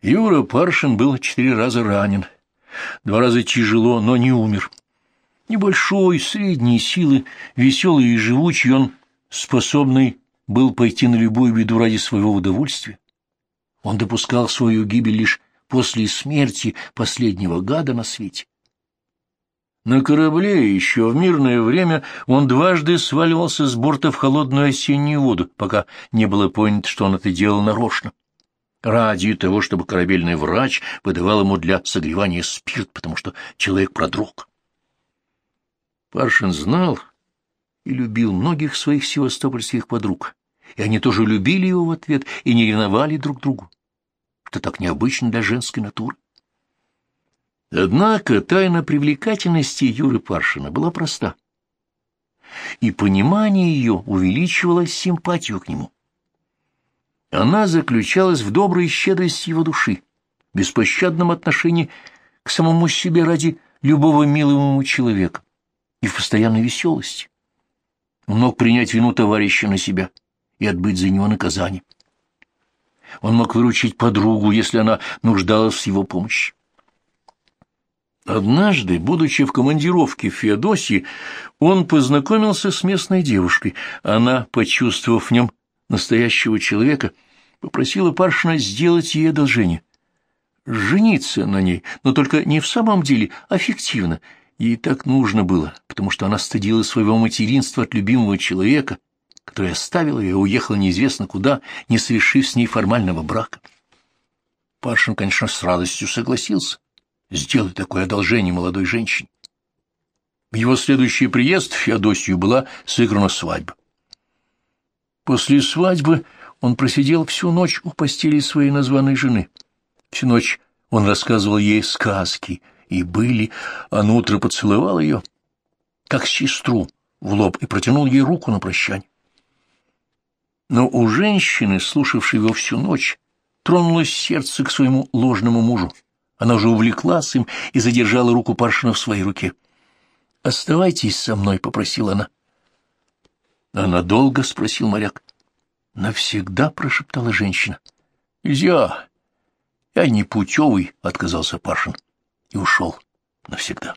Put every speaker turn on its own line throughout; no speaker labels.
Юра Паршин был четыре раза ранен. Два раза тяжело, но не умер. Небольшой, средней силы, веселый и живучий, он способный был пойти на любую беду ради своего удовольствия. Он допускал свою гибель лишь после смерти последнего гада на свете. На корабле еще в мирное время он дважды сваливался с борта в холодную осеннюю воду, пока не было понято, что он это делал нарочно ради того, чтобы корабельный врач выдавал ему для согревания спирт, потому что человек продрог. Паршин знал и любил многих своих севастопольских подруг, и они тоже любили его в ответ и не ревновали друг другу, что так необычно для женской натуры. Однако тайна привлекательности Юры Паршина была проста, и понимание ее увеличивало симпатию к нему. Она заключалась в доброй щедрости его души, беспощадном отношении к самому себе ради любого милого ему человека и в постоянной веселости. Он мог принять вину товарища на себя и отбыть за него наказание. Он мог выручить подругу, если она нуждалась в его помощи. Однажды, будучи в командировке в Феодосии, он познакомился с местной девушкой. Она, почувствовав в нем настоящего человека, попросила Паршина сделать ей одолжение. Жениться на ней, но только не в самом деле, а фиктивно. Ей так нужно было, потому что она стыдила своего материнства от любимого человека, который оставил ее и уехал неизвестно куда, не совершив с ней формального брака. Паршин, конечно, с радостью согласился сделать такое одолжение молодой женщине. В его следующий приезд в Феодосию была сыграна свадьба. После свадьбы он просидел всю ночь у постели своей названной жены. Всю ночь он рассказывал ей сказки, и были, а на утро поцеловал ее, как сестру, в лоб и протянул ей руку на прощание. Но у женщины, слушавшей его всю ночь, тронулось сердце к своему ложному мужу. Она уже увлеклась им и задержала руку Паршина в своей руке. «Оставайтесь со мной», — попросила она. «А надолго?» — спросил моряк. «Навсегда», — прошептала женщина. «Нельзя. Я не путевый», — отказался Пашин и ушел навсегда.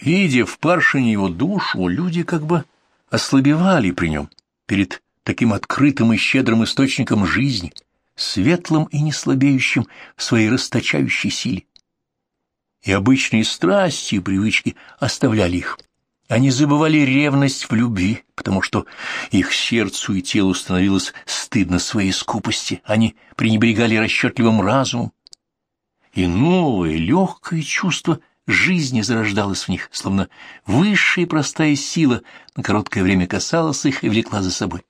Видя в Паршине его душу, люди как бы ослабевали при нем перед таким открытым и щедрым источником жизни, светлым и неслабеющим в своей расточающей силе. И обычные страсти и привычки оставляли их. Они забывали ревность в любви, потому что их сердцу и телу становилось стыдно своей скупости. Они пренебрегали расчетливым разумом. И новое, легкое чувство жизни зарождалось в них, словно высшая простая сила на короткое время касалась их и влекла за собой.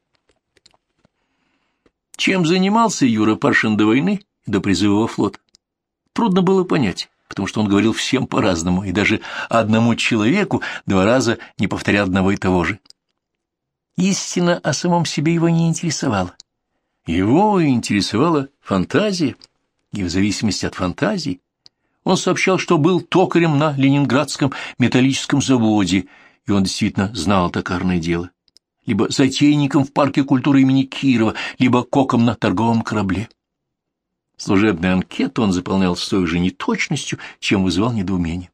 Чем занимался Юра Паршин до войны до призыва во флот? Трудно было понять потому что он говорил всем по-разному, и даже одному человеку два раза не повторял одного и того же. Истина о самом себе его не интересовала. Его интересовала фантазия, и в зависимости от фантазии он сообщал, что был токарем на Ленинградском металлическом заводе, и он действительно знал токарное дело, либо затейником в парке культуры имени Кирова, либо коком на торговом корабле. Служебную анкету он заполнял с той же неточностью, чем вызывал недоумение.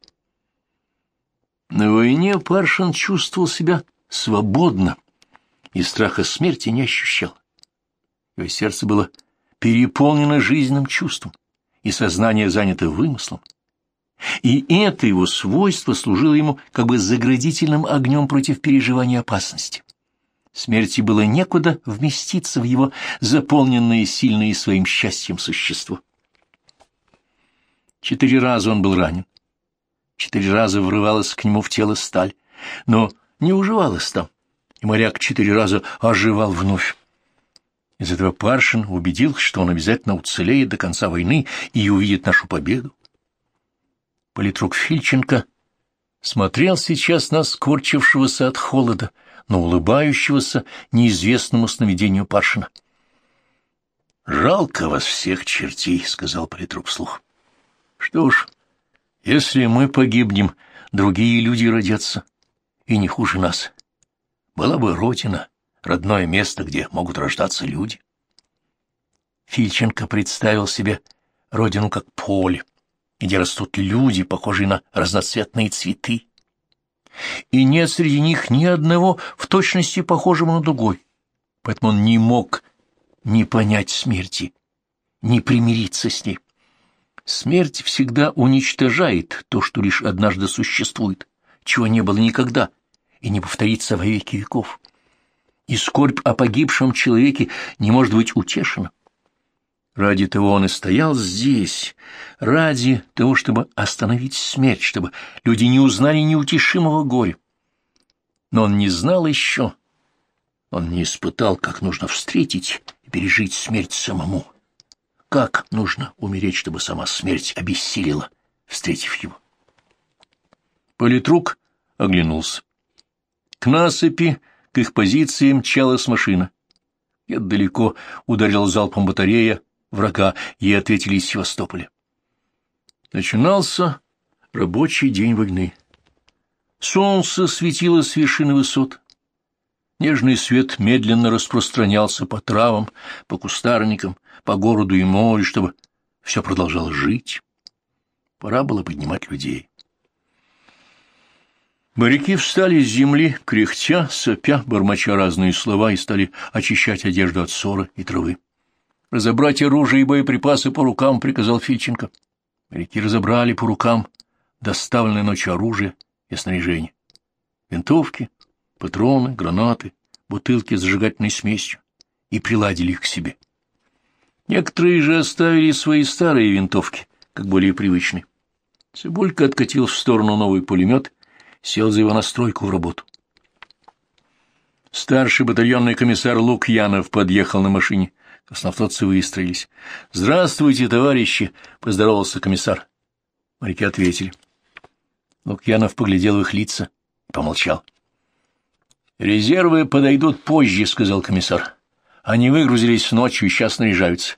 На войне Паршин чувствовал себя свободно и страха смерти не ощущал. Его сердце было переполнено жизненным чувством, и сознание занято вымыслом. И это его свойство служило ему как бы заградительным огнем против переживания опасности. Смерти было некуда вместиться в его заполненное сильное своим счастьем существо. Четыре раза он был ранен. Четыре раза врывалась к нему в тело сталь, но не уживалась там, и моряк четыре раза оживал вновь. Из этого Паршин убедил, что он обязательно уцелеет до конца войны и увидит нашу победу. Политрук Фильченко смотрел сейчас на скорчившегося от холода, но улыбающегося неизвестному сновидению Паршина. «Жалко вас всех чертей», — сказал политрук вслух. «Что ж, если мы погибнем, другие люди родятся, и не хуже нас. Была бы Родина, родное место, где могут рождаться люди». Фильченко представил себе родину как поле, где растут люди, похожие на разноцветные цветы. И нет среди них ни одного в точности похожего на другой, поэтому он не мог не понять смерти, не примириться с ней. Смерть всегда уничтожает то, что лишь однажды существует, чего не было никогда и не повторится во веки веков. И скорбь о погибшем человеке не может быть утешена. Ради того он и стоял здесь, ради того, чтобы остановить смерть, чтобы люди не узнали неутешимого горя. Но он не знал еще, он не испытал, как нужно встретить и пережить смерть самому. Как нужно умереть, чтобы сама смерть обессилила, встретив его. Политрук оглянулся. К насыпи, к их позиции мчалась машина. где далеко ударил залпом батарея врага, ей ответили из Севастополя. Начинался рабочий день войны. Солнце светило с вершины высот. Нежный свет медленно распространялся по травам, по кустарникам, по городу и морю, чтобы все продолжало жить. Пора было поднимать людей. Моряки встали с земли, кряхтя, сопя, бормоча разные слова, и стали очищать одежду от ссора и травы. «Разобрать оружие и боеприпасы по рукам», — приказал Фильченко. Моряки разобрали по рукам доставленное ночью оружие и снаряжение. Винтовки, патроны, гранаты, бутылки с зажигательной смесью и приладили их к себе. Некоторые же оставили свои старые винтовки, как более привычные. Цибулька откатил в сторону новый пулемет, сел за его настройку в работу. Старший батальонный комиссар Лукьянов подъехал на машине. Краснофлотцы выстроились. — Здравствуйте, товарищи! — поздоровался комиссар. Моряки ответили. Лукьянов поглядел в их лица и помолчал. — Резервы подойдут позже, — сказал комиссар. Они выгрузились ночью и сейчас снаряжаются.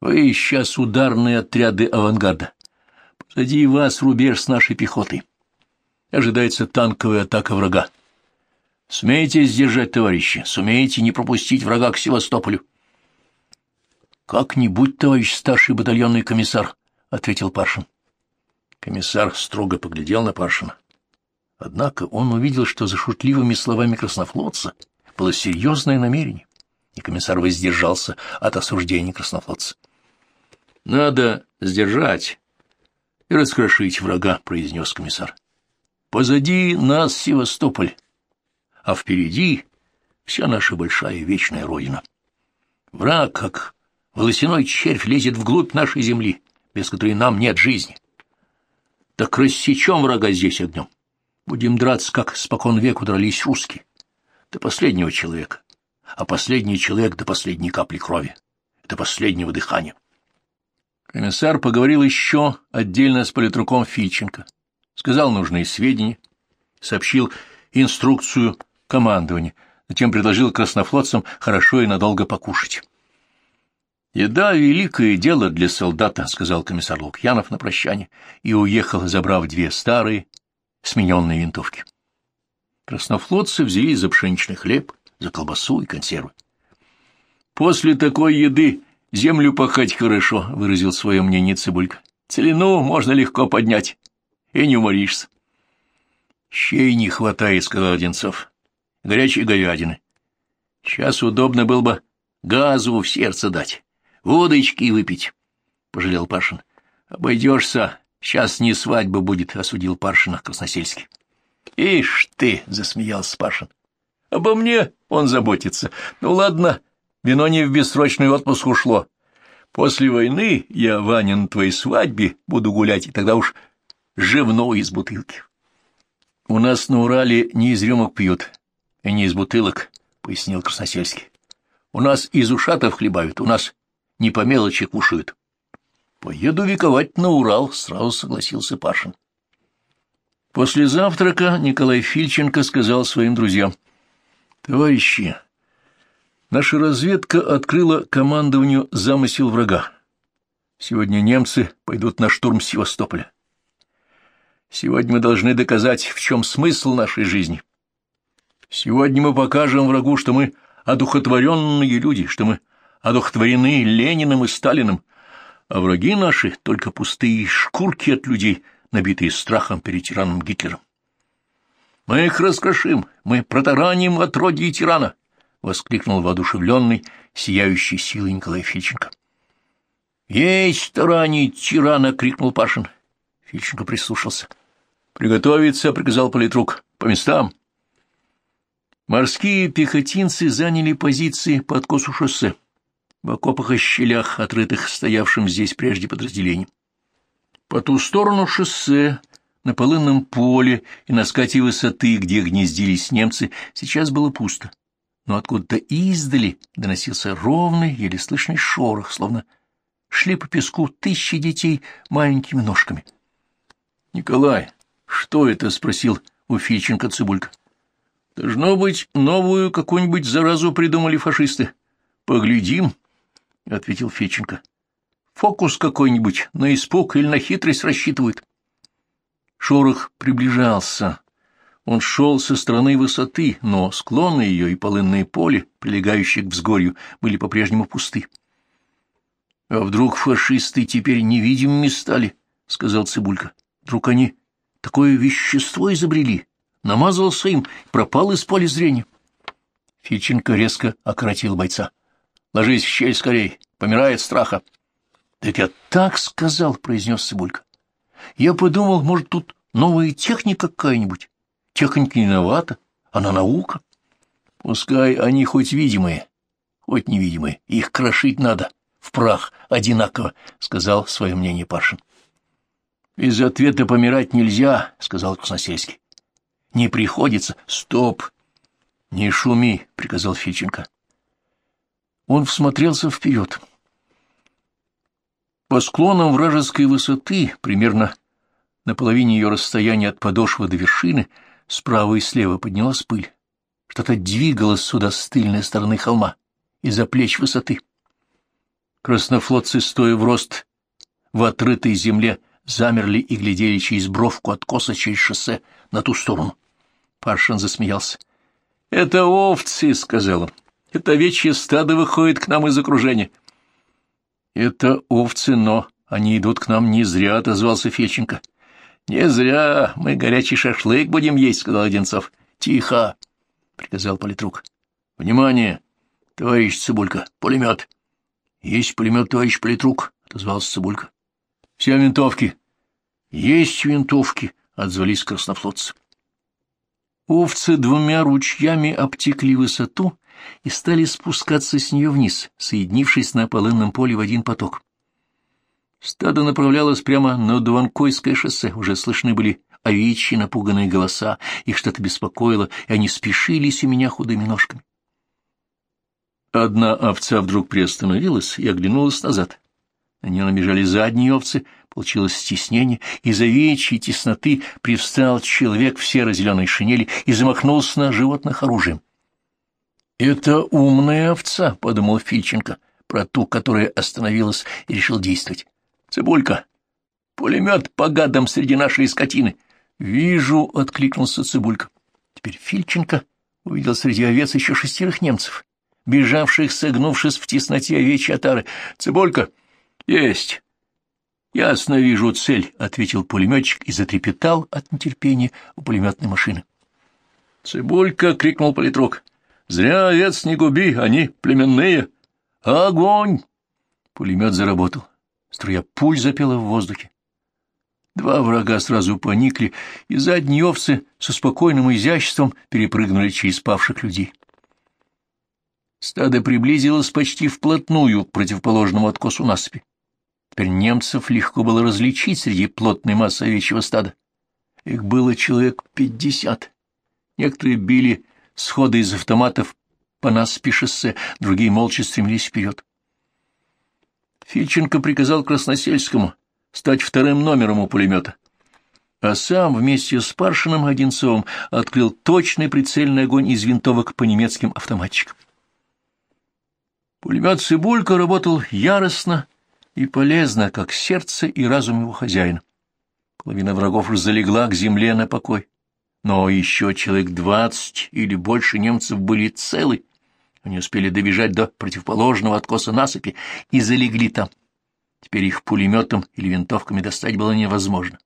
Вы сейчас ударные отряды авангарда. Позади вас рубеж с нашей пехотой. Ожидается танковая атака врага. Сумеете сдержать, товарищи, сумеете не пропустить врага к Севастополю. — Как-нибудь, товарищ старший батальонный комиссар, — ответил Паршин. Комиссар строго поглядел на Паршина. Однако он увидел, что за шутливыми словами краснофлотца было серьезное намерение и комиссар воздержался от осуждения краснофлотца. — Надо сдержать и раскрошить врага, — произнес комиссар. — Позади нас Севастополь, а впереди вся наша большая вечная родина. Враг, как волосяной червь, лезет вглубь нашей земли, без которой нам нет жизни. Так рассечем врага здесь огнем. Будем драться, как спокон веку дрались русские, до последнего человека а последний человек до последней капли крови, до последнего дыхания. Комиссар поговорил еще отдельно с политруком Фильченко, сказал нужные сведения, сообщил инструкцию командования, затем предложил краснофлотцам хорошо и надолго покушать. «Еда — великое дело для солдата», — сказал комиссар Лукьянов на прощание, и уехал, забрав две старые смененные винтовки. Краснофлотцы взялись за пшеничный хлеб, за колбасу и консервы. «После такой еды землю пахать хорошо», — выразил свое мнение Цибулька. «Целину можно легко поднять, и не уморишься». «Щей не хватает», — сказал Одинцов. «Горячей говядины. Сейчас удобно было бы газу в сердце дать, водочки выпить», — пожалел Пашин. «Обойдешься, сейчас не свадьба будет», — осудил Паршина Красносельский. «Ишь ты!» — засмеялся Пашин. Обо мне он заботится. Ну ладно, вино не в бессрочный отпуск ушло. После войны я, Ваня, на твоей свадьбе буду гулять, и тогда уж живно из бутылки. — У нас на Урале не из рюмок пьют, и не из бутылок, — пояснил Красносельский. — У нас из ушатов хлебают, у нас не по мелочи кушают. — Поеду вековать на Урал, — сразу согласился Пашин. После завтрака Николай Фильченко сказал своим друзьям — Товарищи, наша разведка открыла командованию замысел врага. Сегодня немцы пойдут на штурм Севастополя. Сегодня мы должны доказать, в чем смысл нашей жизни. Сегодня мы покажем врагу, что мы одухотворенные люди, что мы одухотворены Лениным и Сталиным, а враги наши — только пустые шкурки от людей, набитые страхом перед тираном Гитлером. Мы их раскрошим, мы протараним отродье тирана, — воскликнул воодушевленный, сияющий силой Николай Фильченко. — Есть таранить тирана! — крикнул Пашин. Фильченко прислушался. — Приготовиться, — приказал политрук. — По местам. Морские пехотинцы заняли позиции по откосу шоссе, в окопах и щелях, отрытых стоявшим здесь прежде подразделением. По ту сторону шоссе на полынном поле и на скате высоты, где гнездились немцы, сейчас было пусто. Но откуда-то издали доносился ровный, еле слышный шорох, словно шли по песку тысячи детей маленькими ножками. — Николай, что это? — спросил у Фильченко Цибулька. — Должно быть, новую какую-нибудь заразу придумали фашисты. — Поглядим, — ответил Феченко. — Фокус какой-нибудь, на испуг или на хитрость рассчитывают. Шорох приближался. Он шел со стороны высоты, но склоны ее и полынное поле, прилегающие к взгорью, были по-прежнему пусты. — А вдруг фашисты теперь невидимыми стали? — сказал Цибулька. — Вдруг они такое вещество изобрели? Намазался им, пропал из поля зрения. Фиченко резко окоротил бойца. — Ложись в щель скорей, помирает страха. — Так я так сказал, — произнес Цибулька. Я подумал, может, тут новая техника какая-нибудь. Техника не она наука. Пускай они хоть видимые, хоть невидимые, их крошить надо в прах одинаково, — сказал свое мнение Пашин. — Из ответа помирать нельзя, — сказал Красносельский. — Не приходится. Стоп! — Не шуми, — приказал Фиченко. Он всмотрелся вперед. — по склонам вражеской высоты, примерно на половине ее расстояния от подошвы до вершины, справа и слева поднялась пыль. Что-то двигалось сюда с тыльной стороны холма, из-за плеч высоты. Краснофлотцы, стоя в рост в отрытой земле, замерли и глядели через бровку откоса через шоссе на ту сторону. Паршин засмеялся. — Это овцы, — сказал он. — Это овечье стадо выходит к нам из окружения. — это овцы, но они идут к нам не зря, — отозвался Фельченко. — Не зря. Мы горячий шашлык будем есть, — сказал Одинцов. — Тихо, — приказал политрук. — Внимание, товарищ Цибулька, пулемет. — Есть пулемет, товарищ политрук, — отозвался Цибулька. — Все винтовки. — Есть винтовки, — отзвались краснофлотцы. Овцы двумя ручьями обтекли высоту и стали спускаться с нее вниз, соединившись на полынном поле в один поток. Стадо направлялось прямо на Дуанкойское шоссе, уже слышны были овечьи напуганные голоса, их что-то беспокоило, и они спешились у меня худыми ножками. Одна овца вдруг приостановилась и оглянулась назад. На нее набежали задние овцы, получилось стеснение, из овечьей тесноты привстал человек в серо-зеленой шинели и замахнулся на животных оружием. «Это умная овца», — подумал Фильченко, про ту, которая остановилась и решил действовать. «Цибулька, пулемет по гадам среди нашей скотины». «Вижу», — откликнулся Цибулька. Теперь Фильченко увидел среди овец еще шестерых немцев, бежавших, согнувшись в тесноте овечьей отары. «Цибулька!» «Есть!» «Ясно вижу цель», — ответил пулеметчик и затрепетал от нетерпения у пулеметной машины. «Цибулька!» — крикнул политрук. Зря овец не губи, они племенные. Огонь! Пулемет заработал. Струя пуль запела в воздухе. Два врага сразу поникли, и задние овцы со спокойным изяществом перепрыгнули через павших людей. Стадо приблизилось почти вплотную к противоположному откосу насыпи. Теперь немцев легко было различить среди плотной массы овечьего стада. Их было человек пятьдесят. Некоторые били сходы из автоматов по нас шоссе, другие молча стремились вперед. Фильченко приказал Красносельскому стать вторым номером у пулемета, а сам вместе с Паршином Одинцовым открыл точный прицельный огонь из винтовок по немецким автоматчикам. Пулемет «Цибулька» работал яростно и полезно, как сердце и разум его хозяина. Половина врагов залегла к земле на покой но еще человек двадцать или больше немцев были целы. Они успели добежать до противоположного откоса насыпи и залегли там. Теперь их пулеметом или винтовками достать было невозможно.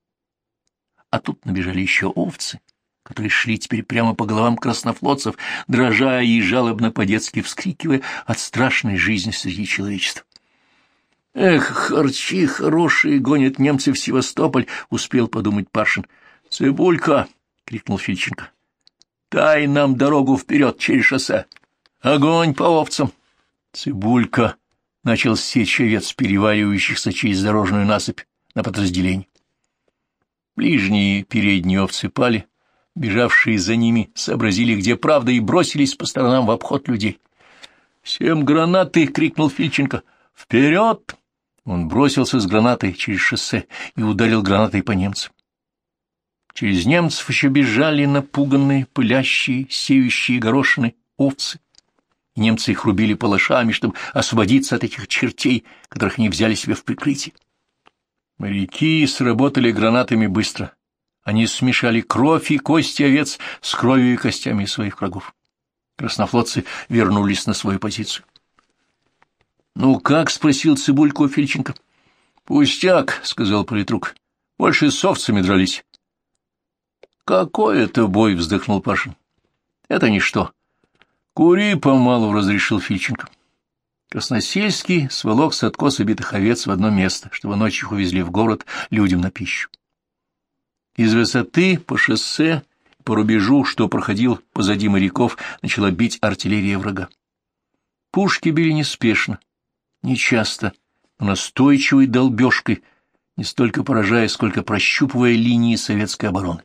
А тут набежали еще овцы, которые шли теперь прямо по головам краснофлотцев, дрожа и жалобно по-детски вскрикивая от страшной жизни среди человечества. «Эх, харчи хорошие гонят немцы в Севастополь!» — успел подумать Паршин. «Цибулька!» — крикнул Фильченко. «Дай нам дорогу вперед через шоссе! Огонь по овцам!» Цибулька начал сечь овец, переваливающихся через дорожную насыпь на подразделение. Ближние передние овцы пали, бежавшие за ними сообразили, где правда, и бросились по сторонам в обход людей. «Всем гранаты!» — крикнул Фильченко. «Вперед!» Он бросился с гранатой через шоссе и ударил гранатой по немцам. Через немцев еще бежали напуганные, пылящие, сеющие горошины овцы. И немцы их рубили палашами, чтобы освободиться от этих чертей, которых они взяли себе в прикрытие. Моряки сработали гранатами быстро. Они смешали кровь и кости овец с кровью и костями своих врагов. Краснофлотцы вернулись на свою позицию. «Ну как?» — спросил Цибульку у Фильченко. «Пустяк», — сказал политрук. «Больше с овцами дрались». «Какой это бой?» — вздохнул Пашин. «Это ничто». «Кури помалу», — разрешил Фильченко. Красносельский сволок с откоса битых овец в одно место, чтобы ночью их увезли в город людям на пищу. Из высоты по шоссе, по рубежу, что проходил позади моряков, начала бить артиллерия врага. Пушки били неспешно, нечасто, но настойчивой долбежкой, не столько поражая, сколько прощупывая линии советской обороны.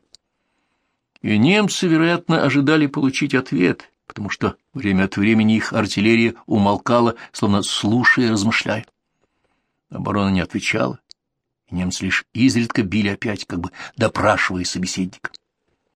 И немцы, вероятно, ожидали получить ответ, потому что время от времени их артиллерия умолкала, словно слушая и размышляя. Оборона не отвечала, и немцы лишь изредка били опять, как бы допрашивая собеседника.